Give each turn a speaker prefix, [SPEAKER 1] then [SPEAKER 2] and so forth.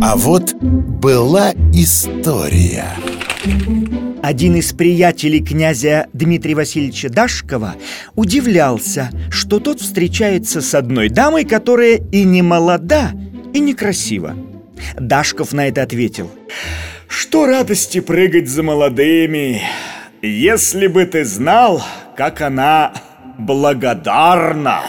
[SPEAKER 1] А вот была история.
[SPEAKER 2] Один из приятелей князя Дмитрия Васильевича Дашкова удивлялся, что тот встречается с одной дамой, которая и не молода, и некрасива. Дашков на это ответил.
[SPEAKER 3] Что радости прыгать за молодыми Если бы ты знал, как она благодарна!